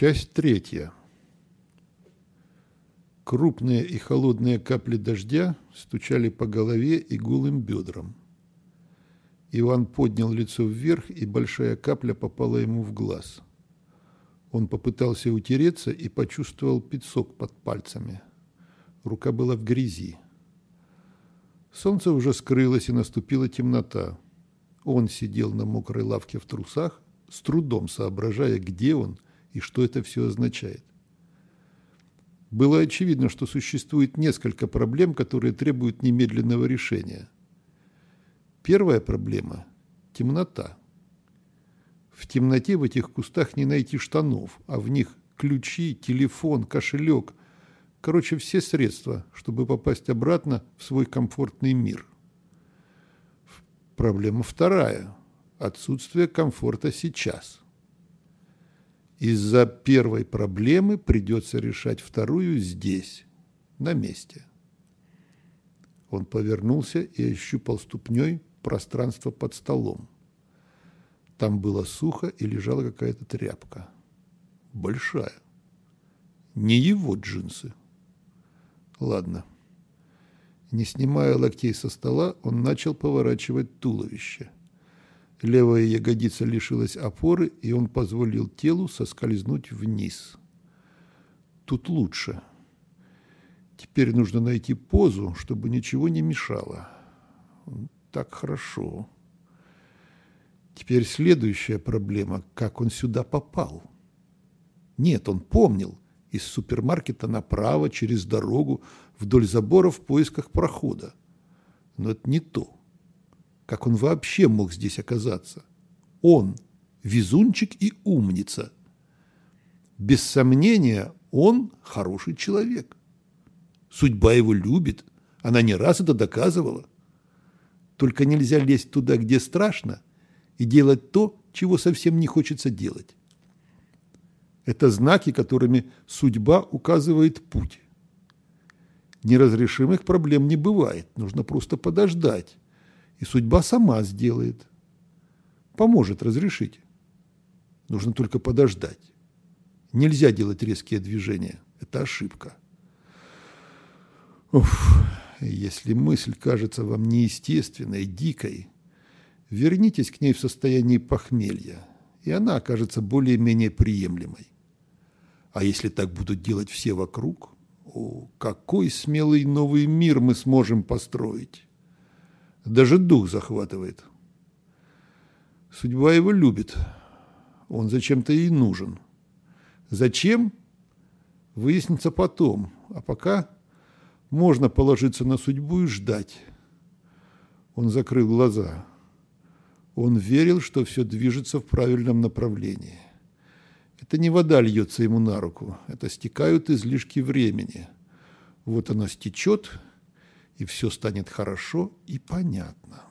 Часть третья. Крупные и холодные капли дождя стучали по голове и голым бедрам. Иван поднял лицо вверх, и большая капля попала ему в глаз. Он попытался утереться и почувствовал песок под пальцами. Рука была в грязи. Солнце уже скрылось, и наступила темнота. Он сидел на мокрой лавке в трусах, с трудом соображая, где он и что это все означает. Было очевидно, что существует несколько проблем, которые требуют немедленного решения. Первая проблема – темнота. В темноте в этих кустах не найти штанов, а в них ключи, телефон, кошелек. Короче, все средства, чтобы попасть обратно в свой комфортный мир. Проблема вторая – отсутствие комфорта сейчас – из-за первой проблемы придется решать вторую здесь, на месте. Он повернулся и ощупал ступней пространство под столом. Там было сухо и лежала какая-то тряпка. Большая. Не его джинсы. Ладно. Не снимая локтей со стола, он начал поворачивать туловище – Левая ягодица лишилась опоры, и он позволил телу соскользнуть вниз. Тут лучше. Теперь нужно найти позу, чтобы ничего не мешало. Так хорошо. Теперь следующая проблема – как он сюда попал? Нет, он помнил. Из супермаркета направо, через дорогу, вдоль забора в поисках прохода. Но это не то. Как он вообще мог здесь оказаться? Он – везунчик и умница. Без сомнения, он хороший человек. Судьба его любит, она не раз это доказывала. Только нельзя лезть туда, где страшно, и делать то, чего совсем не хочется делать. Это знаки, которыми судьба указывает путь. Неразрешимых проблем не бывает, нужно просто подождать и судьба сама сделает. Поможет разрешить. Нужно только подождать. Нельзя делать резкие движения. Это ошибка. Уф, если мысль кажется вам неестественной, дикой, вернитесь к ней в состоянии похмелья, и она окажется более-менее приемлемой. А если так будут делать все вокруг, о, какой смелый новый мир мы сможем построить! Даже дух захватывает. Судьба его любит. Он зачем-то ей нужен. Зачем? Выяснится потом. А пока можно положиться на судьбу и ждать. Он закрыл глаза. Он верил, что все движется в правильном направлении. Это не вода льется ему на руку, это стекают излишки времени. Вот оно стечет, и все станет хорошо и понятно.